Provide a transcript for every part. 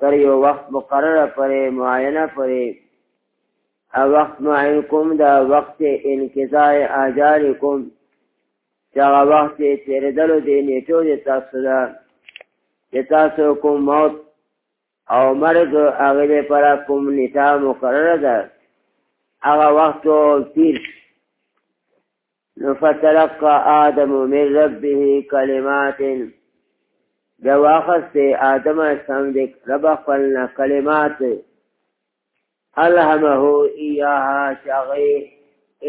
تر یو وخت مقرره پرې معاینه پرې او وخت معین کوم دا وخت انقضاء اجال کوم چې هغه وخت یې تېرېدلو دی نیټو د تاسو ده د تاسو کوم موت او مرګ هغه لپاره کوم نیټه مقرره ده هغه وخت تیر نو فتلقى آدم من ربه کلمات بیا واخست آدم اسلام دې رب خپلنا کلمات الهمه ایاها شغی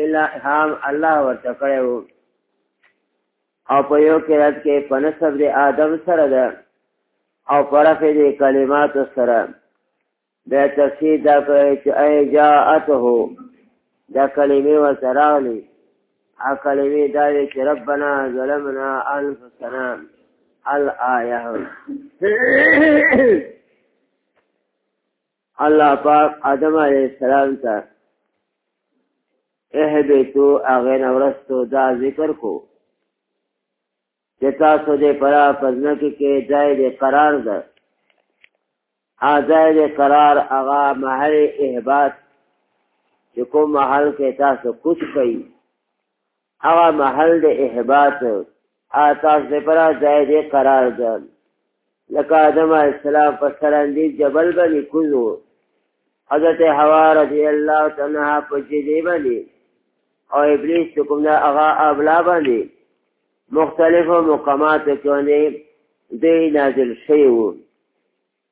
الهام الله ورته کړو او په یو کې رات کې په نسب دې آدم سره ده او پرفه دې کلمات سره بیا تفسیر دا کوي چې ای جاءته دا کلمې و سراغلی ا کلمې دا وی چې ربنا ظلمنا انفسنا الآیه الله پاک آدم علیہ السلام ته اهبتو اغه نورستو دا ذکر کو چې تاسو دې پرا پزنکی کې ځای دې قرار ده ځای دې قرار هغه محل احباط چې کوم محل کې تاسو کوچ کوي هغه محل دې احباط تاسو دې پرا ځای دې قرار ده لکه آدم علیه السلام په سرندې جبل باندې کوزو حضرت حوا رضی الله تعالی عنها په جدي باندې او ابلیس کوم دا هغه ابلا باندې مختلفو مقاماتو کې باندې دی نازل شوی وو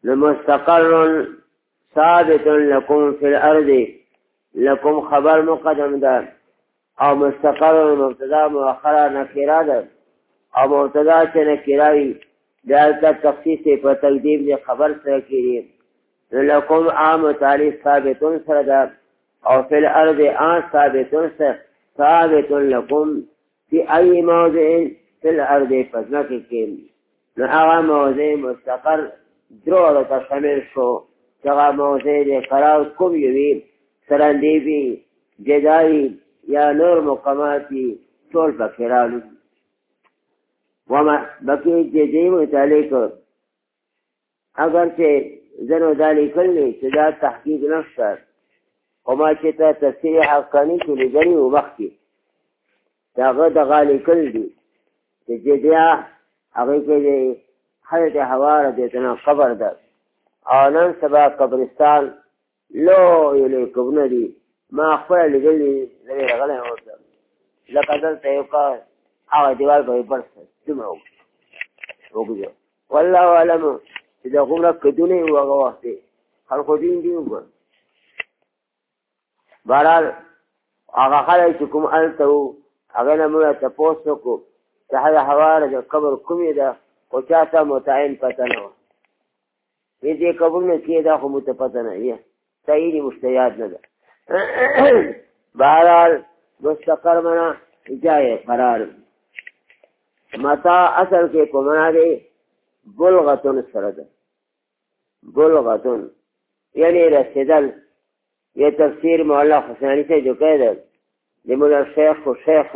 نو مستقر ثابت لكم في الارض لكم خبر مقدم ده او مستقر مبتدا مؤخره نکره ده او مبتدا چې نکره وي دا د تخصیص په تقدیم دی خبر سره کیږي لکم عام تعریف ثابتون سره ده او فی الارض آن ثابتون سره ثابتون لکم فی ای موضع فی الارض پزمکی کی نو هغه موضع مستقر درو ته شامل شو هغه موضع د قرار کوم یوی سرندې وی جدای یا نور مقاماتی ټول پکې راغلي وما بقي جدي متعلق اگر چې زنو دا لیکل دی چې دا تحقیق نشته خو ما چې ته تفسیر حقاني کې لیدلی و مخکې د هغه دغه لیکل دي چې جدیا هغې کې د حضرت حوا رضیتنا قبر ده او نن سبا قبرستان لوی لوی قبرونه دي ما خپله لیدلي زه یې راغلی یم ورته لکه دلته یو کار هغه دیوال به یې برس دومره وګړي والله اعلم چې دا غومره کدونه یې هغه وخت دی خلکو دین دي وګړه بهرحال هغه خلک چې کوم هلته وو هغه نه موږ تپوس وکړو چې هغه هواره د قبر کومې ده خو چا ته متعین پته نه وه وی دې قبرونو کې دا خو مت پته نه وي تایید مستیاد نه ده بهرحال مستقر منا جای قرار متا اصل کې کومنا دی بلغتون سره ده بلغتون یعنی رسیدل یہ تفسیر مولا حسینی سے جو کہہ دے لمن الشیخ شیخ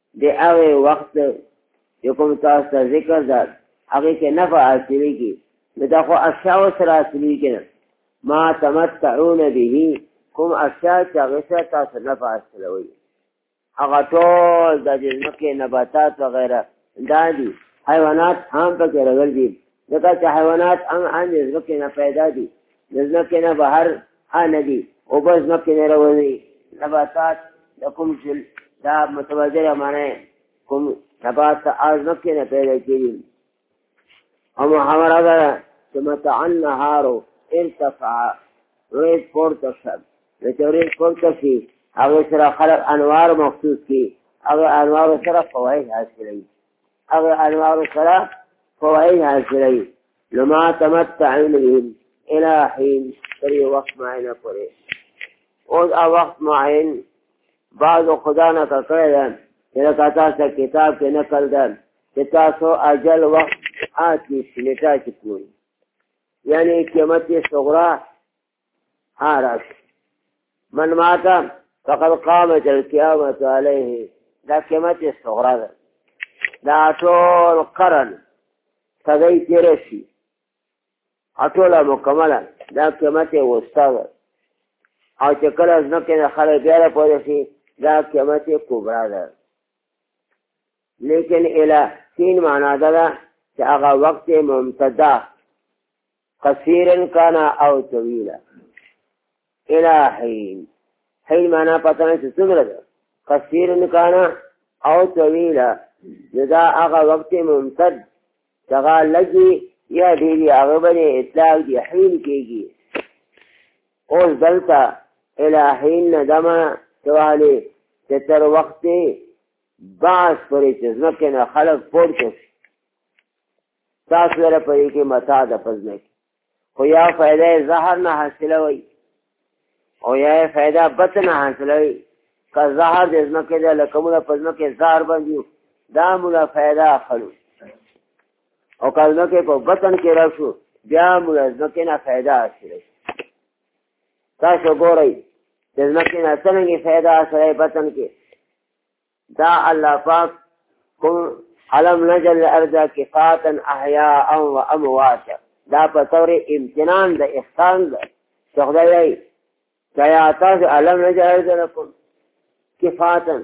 د هغه وخت یو کوم تاسو ته ذکر ده هغه کې نه فاصله کی نو دا خو اشیاء سره اصلي کنه ما تمتعون به کوم اشیاء چې هغه سره تاسو نه فاصله وي هغه ټول د جنکه نباتات وغیرہ دا دي حیوانات هم پکې راغلي ځکه چې حیوانات هم ان د ځمکې نه پیدا دي د ځمکې نه بهر ان دي او بس ځمکې نه راوځي نباتات د کوم چې دا متوازنه معنی کوم نبات ته ځمکې نه پیدا کېږي او محاوره ده چې متعا نهارو ارتفع ورځ پورته شوه د چې ورځ پورته شي هغې سره خلک انوار مخصوص کړي هغه انوارو سره فواید حاصلوي هغه انوار سره فوائد حاصلوي لما تمتعون بهم الى حين تر یو وخت معینه پورې اوس هغه وخت معین بعضو خدا نه کړی ده چې لکه تاسو کتاب کې نقل ده چې تاسو اجل وخت آتی سنټا کې کوئ یعنی قیمت صغرا ها راشي من ماته فقد قامت القيامة عليه دا قیمت استغرا ده دا ټول قرن صدای تیر شي اټوله مکمله دا قیمت وستا ده او چې کله ځمکې نه خلک بیا را پوه شي دا قیمت کبرا ده لیکن اله تین معنا ده چې هغه وخت ممتده قصیرا کان او طویلا الى حين حين معنا پته نه څه څومره ده قصير کان او طويلا دا هغه وخت ممتد دغه لګي یا ډېری هغه باندې اطلاق دی حين کېږي اوس دلته الى حين ندما سواله چې تر وخت بعض پرې چې ځمکه نه خلق پورته تاسو لپاره پرې کې متا د پزنه خو یا فائدہ زهر نه حاصله وي او یا فائدہ بت نه حاصله وي که زهر د ځمکې د لکمونه په ځمکې زهر باندې دا مولا فائدہ اخلو او که ځمکې په بطن کې راشو بیا مولا ځمکې نه فائدہ حاصله تاسو ګورئ د ځمکې نه څنګه فائدہ حاصله بطن کې دا الله پاک کوم علم نجل ارض کفاتا احیاء و امواتا دا په طور امتنان د احسان ده چې خدای یې کیا تاسو علم نجل ارض لکم کفاتا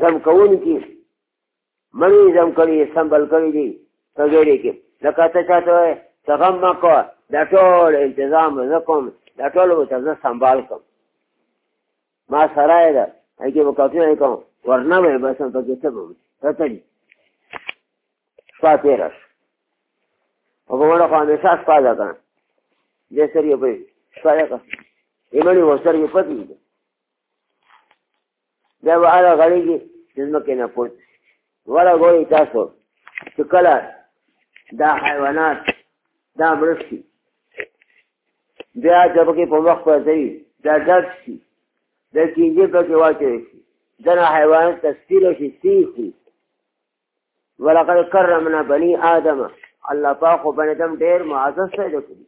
زم کون کی مړی زم کړی سمبل کړی دی تګړی کې لکه ته چاته وای ته غم ما کو دا ټول تنظیم زه کوم دا ټول به تاسو سمبال کوم ما سره ده هغه به کافي نه کوم ورنه به بس ته کې څه به ته ته فاتیرش او په وړه خو همیشه شپه ده کنه دې سری په شپه ده ایمنی وسر یې پتی ده دا به هغه غړېږي د ځمکې نه پورته وړه ګورئ تاسو چې کله دا حیوانات دا مړ شي بیا چې پکې په مخ پرځوي دا ډک شي د کینجې پکې واچوي شي دنه حیوانات تصویر شي سیخ شي ولقد کرمنا بني آدم الله پاک خو بني آدم ډېر معزز دی کړی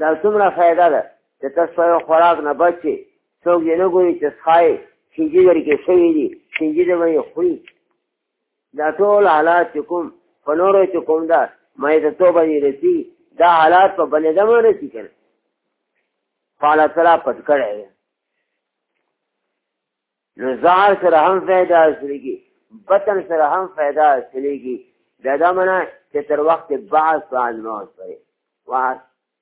دا څومره فائدہ ده چې تاسو یو خوراک نه بچي څوک یې نه ګوري چې ښای شینجي لري کې شوی دي شینجي دې وایي خوري دا ټول حالات چې کوم په نورو چې کوم دا مې د توبه یې رسی دا حالات په بني آدم رسی کړي پالا سره پټ کړی نو ځان سره هم فایده حاصلېږي بطن سره هم فایده حاصلېږي دا دا منه چې تر وخت بعد سوال موت پرې واه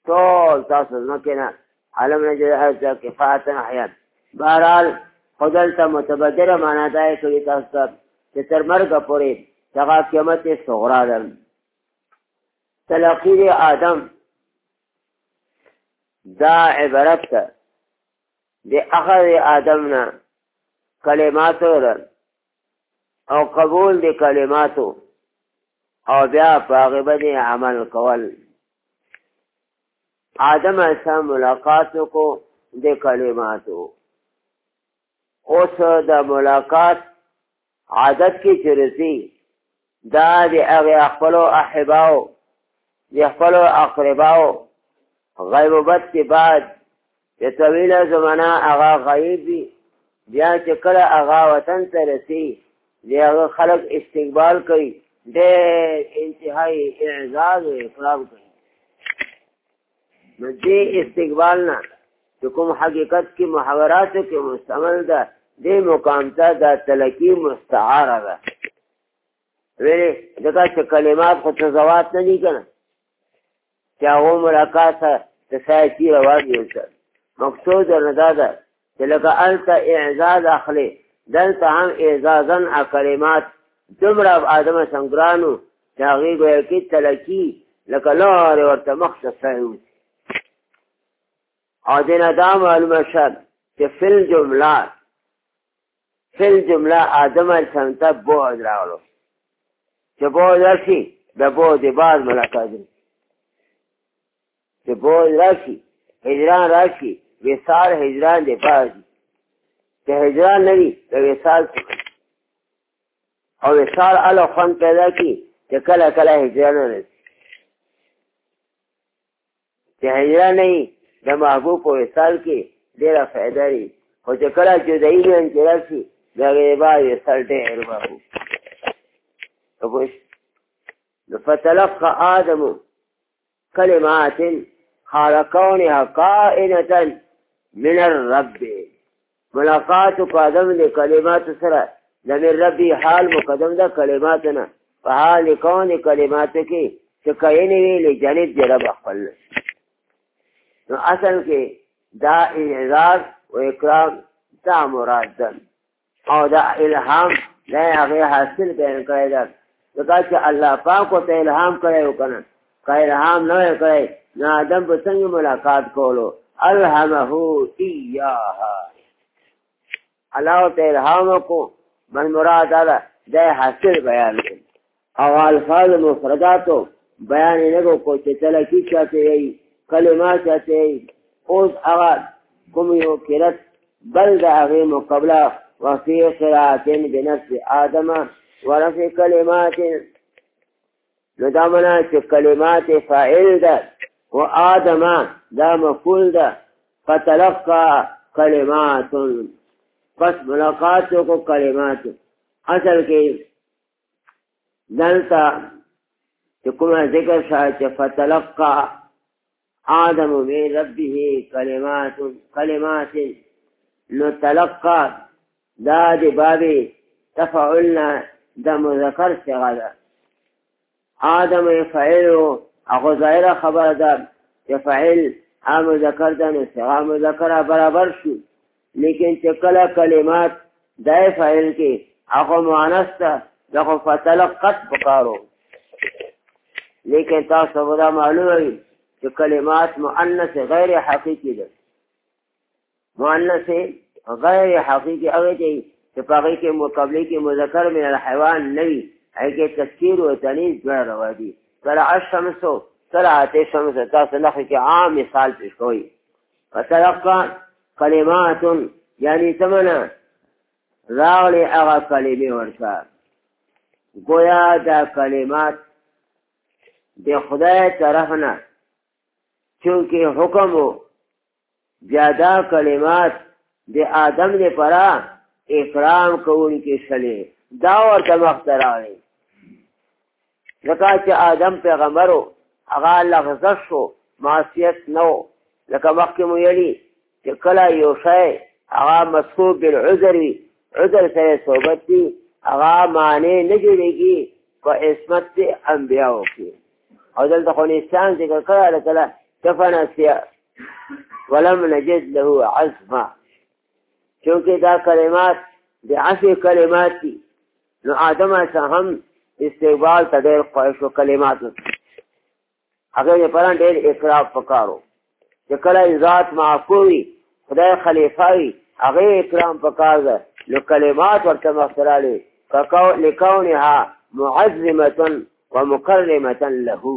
ټول تاسو نه کنه عالم نه جوړه هڅه کې فاتن حیات بهرحال خدل ته متبدره معنا دا کوي تاسو ته چې تر مرګ پورې دغه قیامت صغرا ده تلقی آدم دا عبارت ده د اخذ آدم نه کلماتو رن او قبول د کلماتو او بیا په هغه باندې عمل کول آدم سره ملاقات وکړو د کلماتو اوس د ملاقات عادت کې چې رسي دا د هغې خپلو احباو د خپلو اقرباو غیبوبت کې بعد د طویله زمانه هغه غیب وي بیا چې کله هغه وطن ته رسي د هغه خلک استقبال کوي ډېر انتهایي اعزاز او اکرام کوي نو دې استقبال نه چې کوم حقیقت کې محاورات کې مستعمل ده دې مقام ته دا تلکی مستعاره ده ویلې دغه چې کلمات خو څه زوات نه دي کنه چې هغه ملاقات ته سایتي روان یو څه مقصود نه دا ده چې لکه هلته اعزاز اخلې دلته هم اعزازا کلمات دومره آدم سنګرانو چې هغوی ګویا کې تلکي لکه لارې ورته مخ ته سعی وکړي او دې نه دا معلومه شه چې فل جمله فل جمله آدم انسان ته بعد راغلو چې بعد راشي د بعد بعد ملاقات چې بوج راشي هجران راشي وصال هجران دی پاځي چې هجران نه وي د وصال او وصال اله خوند پیدا کی چې کله کله هجران نه چې هجران نه د محبوب په وصال کې ډېره فائدہ لري خو چې کله جدایي نه چې راشي د غیبا وصال ډېر محبوب نو فتلقى آدم کلمات حرکونها قائنتا من الرب ملاقات په ادم د کلمات سره د من ربي حال مقدم ده کلمات نه په حال کون کلمات کې چې کینې وی له جانب دی رب خپل نو اصل کې دا اعزاز او اکرام دا مراد ده او دا الهام نه هغه حاصل کړي کړی دا دا چې الله پاک او ته الهام کړی وکنه که الهام نه کړی نه آدم به څنګه ملاقات کولو الهمه ایاها الله ته الهام کو من مراد دا حاصل بیان کړي او الفاظ مفرداتو بیان یې نه کو چې تلکی چاته یې کلمه چاته یې اوس هغه کوم یو کرت بل د هغې مقابله وفي قراءة بنفس آدم ورفع کلمات نو دا منا چې کلمات فاعل ده و آدم دا مفعول ده فتلقى کلمات پس ملاقات کو کلمات اصل کې دلته چې کومه ذکر شا چې فتلقا آدم من ربه کلمات کلمات نو تلقا دا د باب تفعلنا د مذکر څنګه ده آدم فعل هغه ظاهره خبره ده چې فعل عام مذکر ده نو څنګه مذکر برابر شو لیکن چې کله کلمات دای فاعل کې هغه مؤنث ته دغه فتلقت پکارو لیکن تاسو ودا معلومه وي چې کلمات مؤنث غیر حقيقي ده مؤنث غیر حقيقي هغه دی چې په هغه کې مقابله کې مذکر من الحيوان نه وي هغه کې تذکیر او تنیز دوه روا دي طلع الشمس طلعت الشمس تاسو نه کې عام مثال پیش کوئ فتلقى کلمات یعنی تمنا راغلی هغه کلمې ورته گویا دا کلمات د خدای طرف نه چونکه حکم و زیاده کلمات د آدم د پرا اکرام کوونکې شلې دا ورته مخته راغلی لکه چې آدم پیغمبرو هغه لغزش شو معصیت نو لکه مخکې مو یلی چې کله یو شی هغه مسکوب بالعذر وي عذر سره صحبت دي هغه معنی نه جوړېږي په عصمت د انبیاو کې او دلته خو انسان ذکر کړی لکه له دفنه سیا ولم نجد له عزما چونکې دا کلمات د عفې کلمات دي نو آدم علیه السلام استقبال ته ډېر خوښ او کلمات هغه یې پران ډېر اقرار پکارو چې کله ذات معقوي خدای خلیفہ وي هغه اکرام پکار ده نو کلمات ورته مختراله ککاو لکونها معظمه ومکرمه له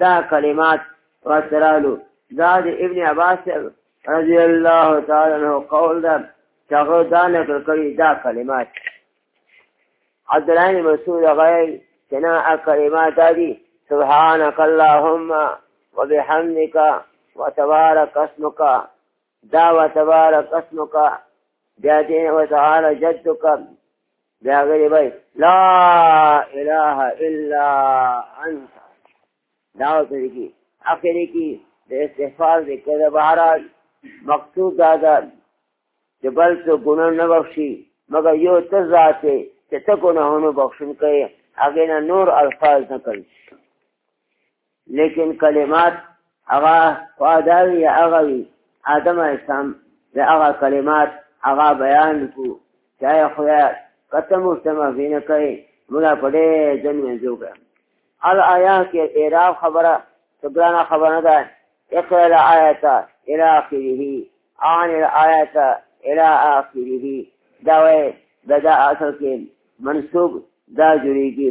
دا کلمات واسرالو دا د ابن عباس رضی الله تعالی عنہ قول دا چاغه دا نقل کړی دا کلمات عبد الله بن مسعود غیر کنا کلمات دي سبحانك اللهم وبحمدك وتبارك اسمك دا و تبارک اسمک بیا دې و تعالی جدک بیا غری وای لا اله الا انت دا وسره کی اخر کی د استغفار ذکر د بهرال مقصود دا ده چې بل څه ګناه نه بخشي مګر یو ته ذات چې ته ګناهونو بخښن کوي هغه نه نور الفاظ نه کوي لیکن کلمات هغه خدای هغه وی آدم اسلام د هغه کلمات هغه بیان کو چای خو کته مو سم وینه کوي موږ په دې ځن وځو ال آیا کې اعراب خبره سبرانا خبره ده اقرا الایات الى اخره عن الایات الى اخره دا وای دا اصل کې منسوب دا جوړیږي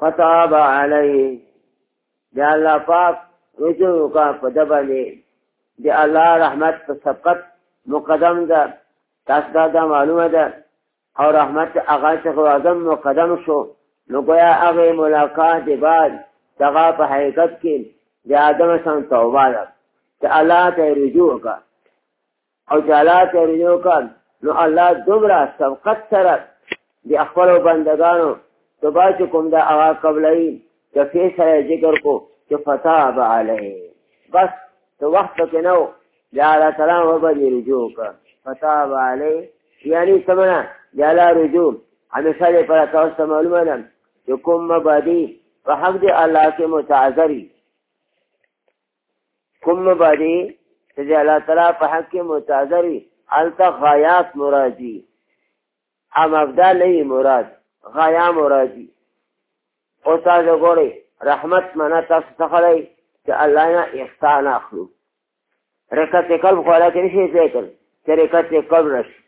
فتاب علیه د الله پاک رجوع وکړه په ده باندې د الله رحمت په سبقت مقدم ده تاسو ته دا معلومه ده او رحمت هغه څخه اعظم مقدم شو نو ګویا هغه ملاقات دی بعد دغه په حقیقت کې د آدم سره توبه ده چې الله ته رجوع وکړه او چې الله تېرې نه وکړ نو الله دومره سبقت سره د خپلو بندګانو صبا چې کوم دا هغه قبلوي چې فې سره ذکر کو چې فتاب علیه بس ته وخت پکې نه و د الله تعالی وبدې رجوع وکړه فتاب علیه یعنی سمنا د الله رجوع همیشه دې پر تاسو ته معلومه ده چې کوم مبادی په حق د الله کې متعذري کوم مبادی چې د الله تعالی په حق کې متعذر وي هلته غایات مراد وي ا مبدا نه وي مراد غایا مراد وي او تاسو ګورئ رحمت معنا تاسو څه خلای چې الله نه احسان اخلو رکعت قلب خو الله کې نشي ذکر چې رکعت قلب راشي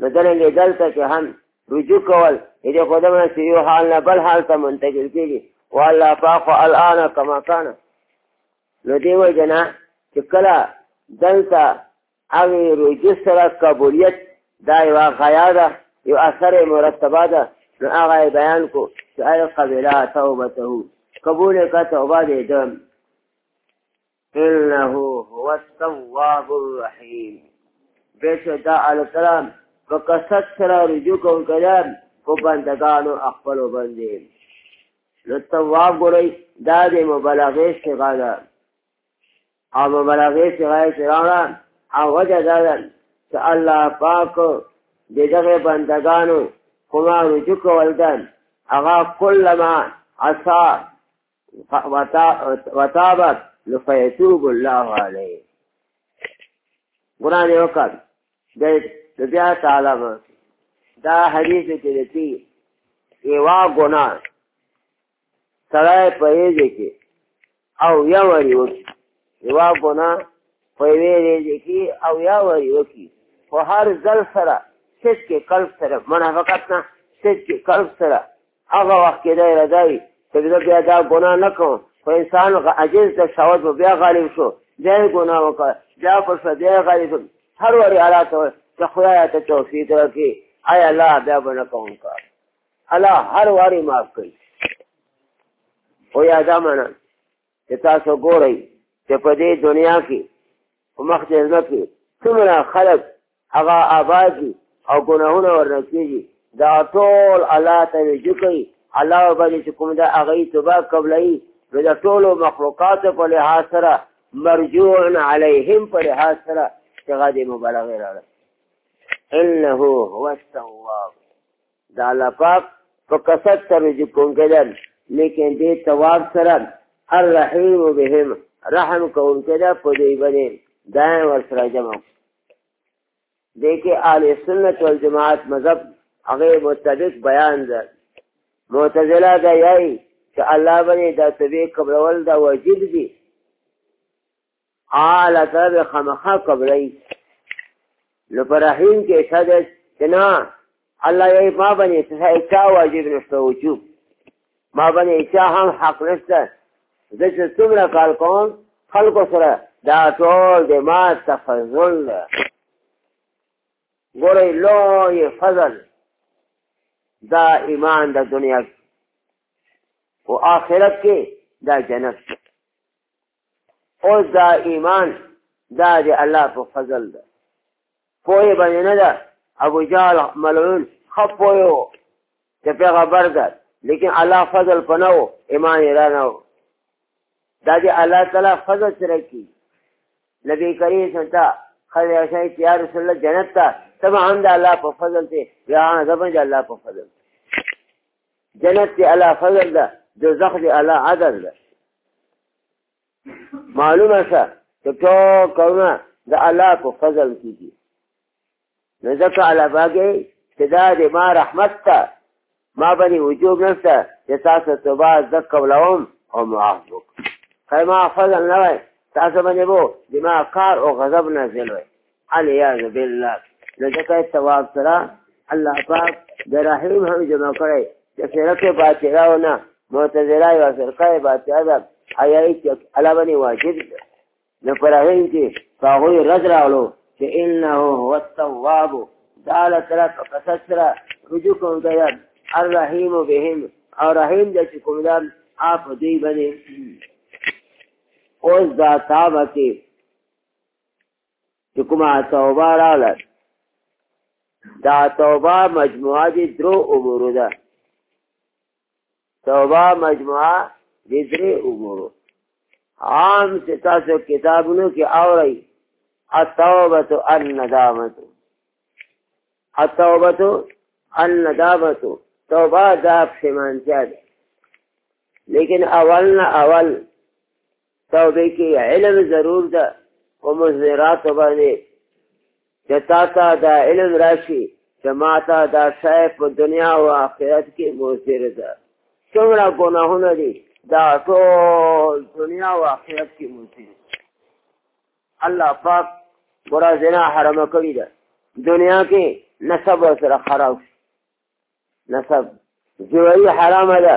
نو درنګې دلته کې هم رجوع کول دې خو دمنه چې یو حال نه بل حال ته منتقل کېږي والله فاق الان کما کان نو دې وجه نه چې کله دلته هغې رجوع سره قبولیت دا یوه غیا ده یو اثر مرتبه ده نو هغه بیان کو چې آیا قبله توبته قبول کا توبه دې دم انه هو التواب الرحیم بیشه دا الکلام په کثرت سره رجوع کوم کلام په بندگانو خپل باندې نو تواب ګورئ دا د مبالغه صيغه ده او مبالغه صيغه چې راغله او وجه دا ده چې الله پاک د دغه بندگانو کومه رجوع کول ده هغه کله ما عصا وتابت لفیتوب الله علیه قرآن وکړ د بیا تعالی دا حدیث کې دی یوا ګنا سړی په یوه کې او یا وری وکی یوا ګنا په یوه کې او یا وری وکی په هر ځل سره سچ کې قلب سره منافقت نه سچ کې قلب سره هغه وخت کې دا اراده وي چې زه بیا دا ګناه نه کوم خو انسان عاجز د شهوت په بیا غالب شو بیا یې ګناه وکړه بیا پر شو بیا یې غالب شو هر وارې الله ته وایي چې خدایه ته توفیق راکړي آی الله بیا به نه کوم کار الله هر وارې معاف کوي خو یا دا منه چې تاسو ګورئ چې په دې دنیا کې په مخ جنت کې څومره خلک هغه آباد دي او ګناهونه ورنه کېږي دا ټول الله ته رجوع کوي الله به چې کوم دا هغه توبه قبلوي نو د ټولو مخلوقاتو په لحاظ سره مرجوع علیهم په لحاظ سره هغه د مبالغې راغله انه هو التواب دا الله پاک په کثرت سره رجوع کوونکی دی لیکن دې تواب سره الرحیم بهم رحم کوونکی دی په دوی باندې دا ورسره جمع دې کې اهل سنت والجماعت مذهب هغه مطابق بیان ده معتزله دا یایي چې الله باندې دا تبې قبرول دا واجب دي اعلی طرف خامخا قبرای نو پر رحیم کې شاده جنا الله یې ما باندې څه چا واجب نشته وجوب ما باندې چا هم حق نشته زه چې څومره کار کوم خلکو سره دا ټول د ما تفضل ده ګورئ لوی فضل دا ایمان د دنیا او آخرت کې دا جنت او دا ایمان دا دی الله په فضل ده پوهه باندې نه ده ابو جهل ملعون خپویو چې پیغمبر ده لیکن الله فضل پنو ایمان یې را نه و دا دې الله تعالی فضل سره کی نبی کریم سنتا خدای شای چې یا رسول الله جنت ته تب هم د الله په فضل ته یا زبر د الله په فضل جنت دی الله فضل ده دوزخ دی الله عدل ده معلومه شه چې ټول کارونه د الله په فضل کېږي نو ځکه الله پاک چې دا د ما رحمت ته ما باندې وجوب نشته چې تاسو توبه زده قبلوم او معاف وکړم که ما فضل نه وای تاسو باندې به د ما کار او غضب نازل وای علیاذ بالله لکه ثواب سره الله پاک د رحیم هم جمع کړی د فرق باطلا او نه معتزله او فرقه باطلا ده حیاي چې علاوه نه واجب ده نو پر رحیم کې هغه رد راولو چې انه هو التواب دال تر فسسرا رجوع کوم دی الرحیم بهم او رحیم د چې کوم دام اپ دوی باندې اوس دا تابه کې چې کومه توبه راغله دا توبه مجموعه دي درو امورو ده توبه مجموعه دي درې امورو عام چې تاسو کتابونو کې اورئ التوبه الندامه التوبه الندامه توبه دا پښیمانتیا ده لیکن اول نه اول توبه کې علم ضرور ده او مزرات باندې چې تا ته دا علم راشي چې ما ته دا شی په دنیا او آخرت کې مضر ده څومره ګناهونه دي دا ټول دنیا او آخرت کې مضر الله پاک ګورا زنا حرام کړی ده دنیا کې نسب سره خراب نسب جوړي حرام ده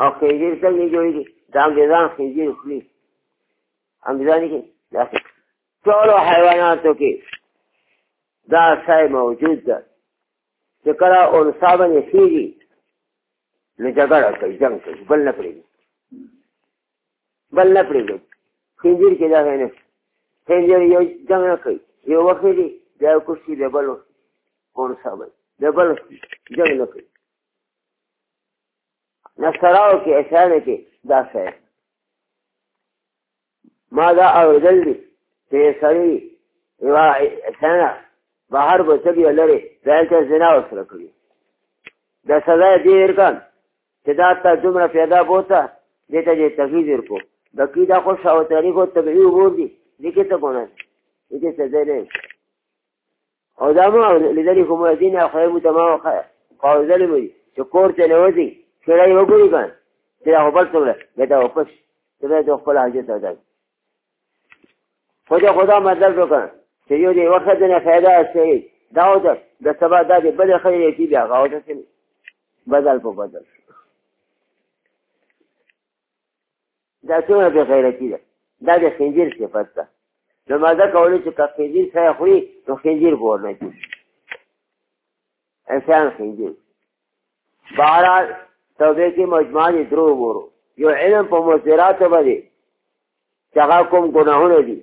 او خېجیر څنګه جوړېږي د انګریزان خېجیر خوري انګریزان کې داسې ټولو حیواناتو کې دا شی موجود ده چې کله انسا باندې خېږي نو جګړه کوي جنګ کوي بل نه پرېږدي بل نه پرېږدي خېجیر کې دا نه خېجیر یو جنګ نه کوي یو وخت دی دا کوشي د بل انسا باندې د بل جنګ نه کوي نصراو کې اسانه کې دا شی ما دا اورېدل دي چې سړی یوه اسانه بهر به څه بیا لرې دلته زنا ورسره کړي د سزا یې دې ورکړ چې دا تا دومره پیدا بوته دې ته یې تغیز ورکړو بقي دا خو شاو تاریخ او طبیعي امور دي دې کې څه ګناه دې کې سزا نه او دا مو لیدلی خو مؤذین او خیمو ته ما قاوزلی مو دي چې کور ته نه وځي کړی یې وګوري که نه چې دا خو بل څومره بیا دا واپس ته بیا د خپل حاجت ادا خو دا خو دا مطلب وکړه چې یو دی وخت نه فایده اچوي دا او دا د سبا دا دی بلې ښځې یې چې بیا هغه ورته بدل په بدل دا څومره بې غیرتي ده دا د خنزیر صفت ده نو ماده کولی چې که خنزیر سره خوري نو خنزیر به ورنه کړي انسان خنزیر بهرحال توبه کې مجموعه دي درو وګورو یو علم په مضراتو باندې چې هغه کوم ګناهونه دي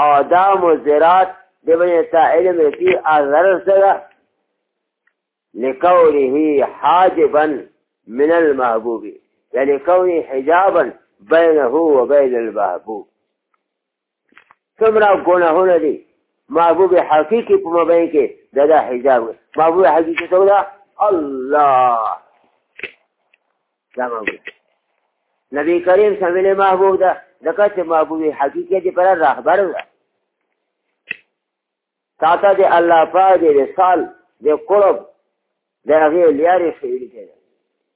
او دا مضرات د باندې تا علم کې اضرر سره لکونه حاجبا من المحبوب یا لکونه حجابا بینه و بین المحبوب څومره ګناهونه دي محبوب حقیقي په مبین کې دا دا حجاب محبوب حقیقي څه ده الله دا محبوب نبی کریم صلی الله علیه محبوب ده ځکه چې محبوب حقیقي دې پر رهبر ده تاته دی الله پاک دی رسال دی قرب دی هغه لیارې خېری کړي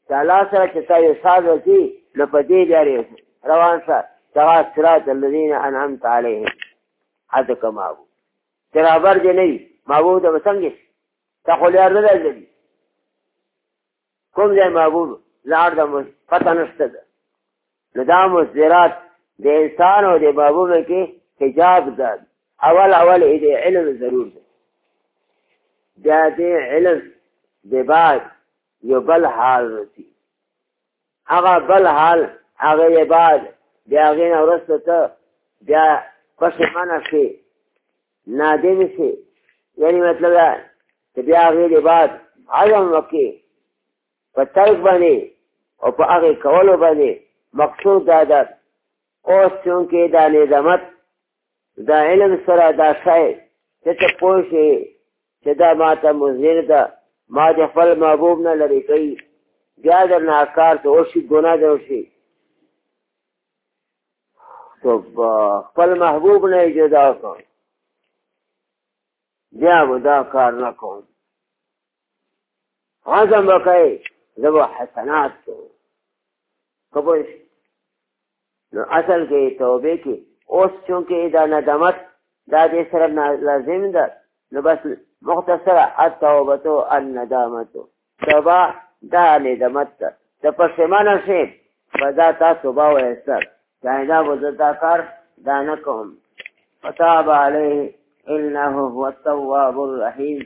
چې الله سره چې تا یو ساز وکړي نو په دې لیارې روان سه سوا صراط الذین انعمت علیهم حد کما وو ترابر دې نه ما وو د وسنګ ته خو لیار نه دی کوم ځای معبود لار د پته نشته ده نو دا مصدرات د انسان او د معبود کې حجاب ده اول اول یې د علم ضرور ده بیا د علم د بعد یو بل حال رسی هغه بل حال هغه یې بعد بیا هغې نه وروسته ته بیا پښېمانه شي نادم شي یعنی مطلب دا چې بیا غیر بعد عزم وکړي په ترک باندې او په هغه کولو باندې مقصود دا ده اوس چونکې دا نظامت دا علم سره دا شای چې ته پوه شي چې دا ما ته مضر ده ما د خپل محبوب نه لرې کوي بیا درنه کار ته وشي ګناه دی وشي خپل محبوب نه جدا کړ بیا به دا کار نه کوم عزم به کوې زه به حسنات کوم که پوه نو اصل کې توبې کې اوس چونکې دا ندمت دا دې سره لازم ده نو بس مختصره التوبة الندامة سبا دا ندمت ده د پښیمانه شي په دا تاسو به وایي سر دا دا به زه دا کار دا نه کوم فتاب علیه انه هو التواب الرحیم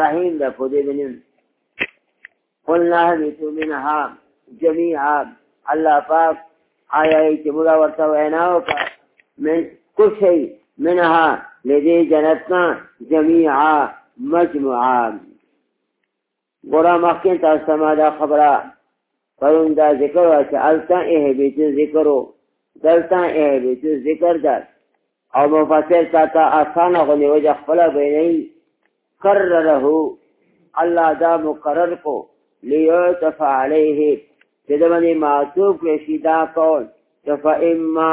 رحیم ده په دې بنیم قلنا هبتو منها جميعا الله پاک آیا چې موږ ورته وینا وکړه من کل شي منها لدې جنتنا جميعا مجموعا ګورا مخکې تاسو ته ما دا خبره پرون دا ذکر وا چې التا اه بیت ذکرو دلتا اه بیت ذکر ده او مفسر تا ته آسانه غونې وجه خپل بینې کرره الله دا مقرر کو ليعتف عليه چې د باندې معطوف شي دا قول فإما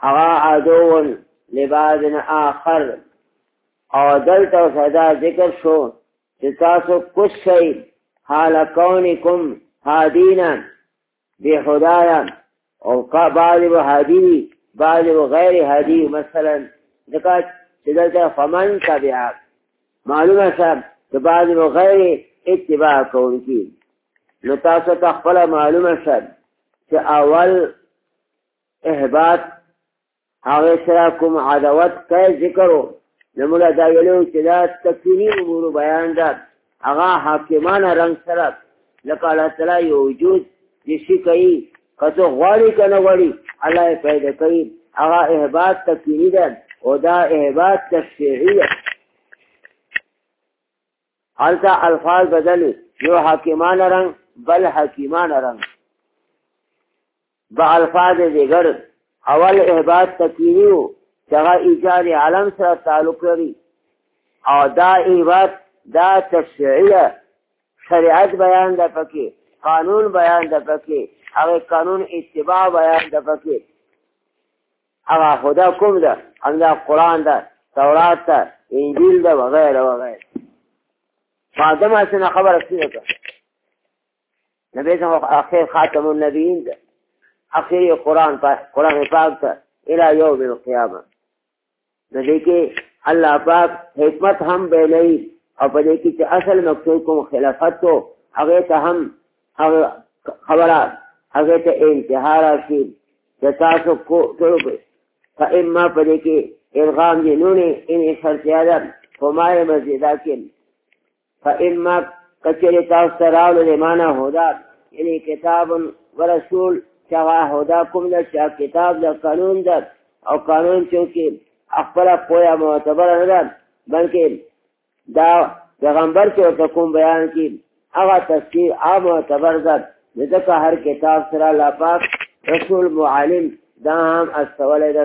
هغه عدو لباس آخر او دلته صدا ذکر شو چې تاسو کوم شي حال کونکم هادینا به خدایا او کا بعض و هادی بعض و غیر هادی مثلا دکا چې دلته فمن تبعا معلومه صاحب د بعض و غیر اتباع کوونکی نو تاسو ته خپل معلومه صاحب چې اول احباط هغه سره کوم عداوت کوي ذکر نمونه دا ویلو چې دا تکفیری امور بیان ده هغه حاکمانه رنگ سره لکه الله تعالی یو وجود چې شي کوي کته غواړي کنه غواړي الله یې پیدا کوي هغه احباط تکفیری ده او دا احباط تشریعی ده هلته الفاظ بدلی یو حاکمانه رنگ بل حکیمانه رنگ به الفاظ دیګر اول احباط تکوینیو چغه ایجاد عالم سره تعلق لري او دا احباط دا تشریعیه شریعت بیان د پکې قانون بیان د پکې هغه قانون اتباع بیان د پکې هغه خدا کوم ده همدا قران ده تورات ده انجیل ده وغیره وغیره فاطمه سره خبره څه ده نبی صلی الله اخر خاتم النبیین ده اخر قرآن پا قرآن پاک ته الى یوم القیامه نو دې کې الله پاک حکمت هم بیانوي او په دې کې چې اصل مقصود کوم خلافت ته هغه ته هم هغه خبره هغه ته انتها راشي د تاسو کو ټول په فإما په دې کې ارغام دي نونې ان شرطیاده فما مزیدا کې فإما کچری تاسو ته راوړل دی معنا هدا یعنی کتاب و رسول چې هغه هدا کوم ده چې کتاب ده قانون ده او قانون چونکې خپله پوهه معتبره نه ده بلکې دا پیغمبر چې ورته کوم بیان کړي هغه تفسیر عام معتبر ده ځکه هر کتاب سره الله پاک رسول معلم دا هم استولی ده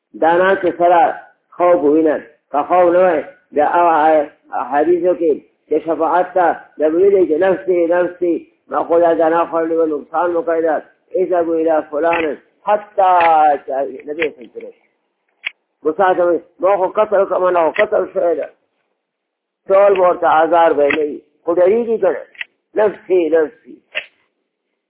دا نه چې سره خوب وینه که خوب نه وای د حدیثو کې چې شفاعت ته د ویلې چې نفس دی نفس دی ما خو دا دا نه خوړلې و نقصان مو کړی ده اذهبوا الى فلان حتى نبی صلی الله علیه مساعده وي ما خو قتل کوم نه قتل شوی ده ټول ورته آزار به نه وي خو ډېرېږي که نه نفسي نفسي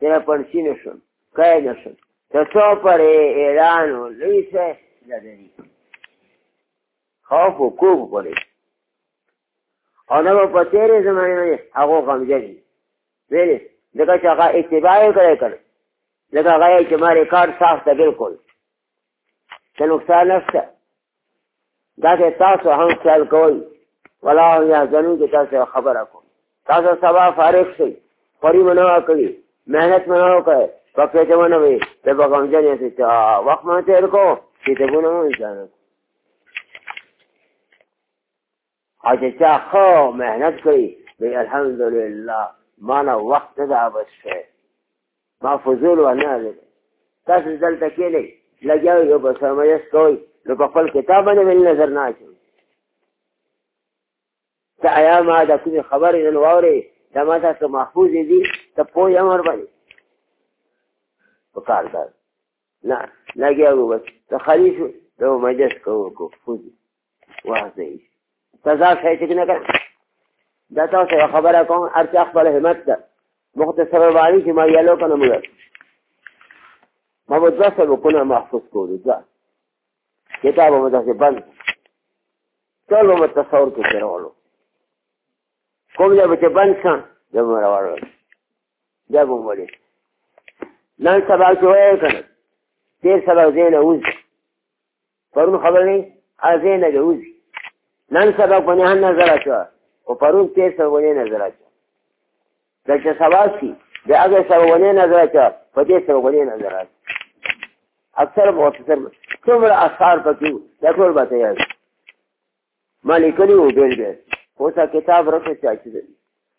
تیرا پرسی نشون کای نشون تتو پر ایران و لیس لدنی خوف و کوب پری او نو په تیرې زمانه باندې هغه غمجنی ویلې دغه چې هغه اتباع کړی کړ دغه هغه چې ما ریکارډ صاف ته بالکل څه نقصان نشته دا چې تاسو هم خیال کوئ ولا هم یحزنون چې تاسو خبره کوم تاسو سبا فارغ شئ خوري مه نه کوي محنت مه نه کوئ په پېټه مه نه وي د به غمجن یې چې وخت مه تېر کوو کتابونه مو ځانه او چې چا خو مهنت کوي دی الحمدلله ما نه وخت نه ده بس شوی ما فضول ونه دی تاسو دلته کېنئ لګیا یو بس مجلس کوئ نو په خپل کتاب باندې مې نظر نه اچوي ته ایا ما د کومې خبرې نن واورې دا ما تاسو محفوظې دي ته پوه یې امر باندې په کار ده نه لګیا وو بس ته خالي شو دا مجلس کوو کو فوزي واځي سزا شي چې نه کړ دا تاسو خبره کوم ارتیا خپل همت ده مختصر باندې چې ما یالو کنه موږ ما به ځه سره کو نه محفوظ کول ځه کتاب مو ځه بند ټول مو تصور کې کړولو کوم ځای به چې بند شم زموږ راوړل دا به وړي نن سبا کې وایې کنه تیر سبا زینه وز پرون خبر نه ازینه دی وز نن سبا په نه نظر اچو او پرون تیر سبا ونه نظر اچو دا چې سبا سي دا هغه سبا ونه نظر اچو په دې سبا ونه نظر اچو اکثر مختصر څومره اثار پکې دا ټول به تیار ما لیکلی و بیل بیل خو تا کتاب رکه چا چې دی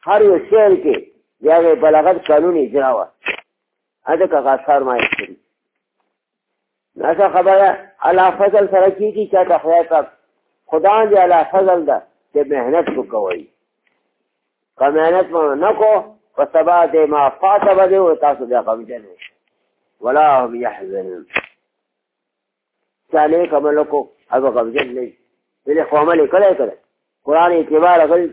هر یو شعر کې د هغې بلاغت قانون اجرا وه هلته هغه اثار ما یاد کړي ناسا خبره علا فضل سره کېږي چا ته خدای پاک خدا دې علا فضل ده چې محنت وکوئ که محنت مو نه کو په سبا دې ما فاته به دې و تاسو بیا غمجن ولا هم یحزنون چانه کمل کو اب غوجل نه دې خو عمل کړه کړه قران اعتبار غل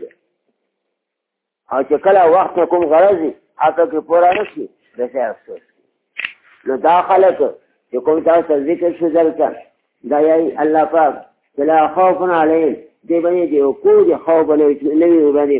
او چې کله وخت کوم غرضي هغه کې پورا نشي دغه افسوس نو دا خلک چې کوم تاسو ذکر شو دلته دا یې الله پاک بلا خوف علیهم دې باندې یو کو دې خوف نه وي باندې